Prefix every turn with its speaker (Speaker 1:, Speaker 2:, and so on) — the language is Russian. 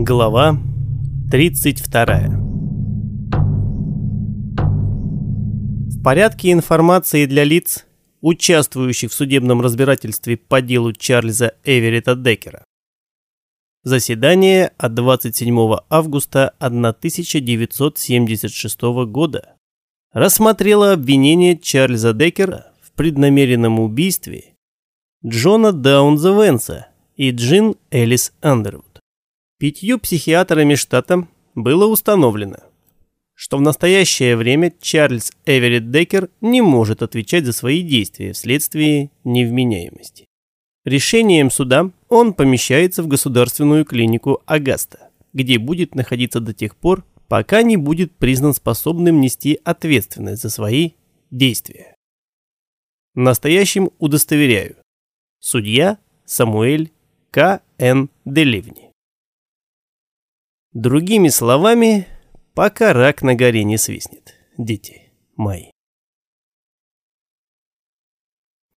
Speaker 1: Глава 32 В порядке информации для лиц, участвующих в судебном разбирательстве по делу Чарльза Эверетта Деккера. Заседание от 27 августа 1976 года рассмотрело обвинение Чарльза Деккера в преднамеренном убийстве Джона Даунза Венса и Джин Элис Андервуд. Пятью психиатрами штата было установлено, что в настоящее время Чарльз Эверетт Деккер не может отвечать за свои действия вследствие невменяемости. Решением суда он помещается в государственную клинику Агаста, где будет находиться до тех пор, пока не будет признан способным нести ответственность за свои действия. Настоящим удостоверяю. Судья Самуэль К. Н. Деливни. Другими словами, пока рак на горе не свистнет, дети мои.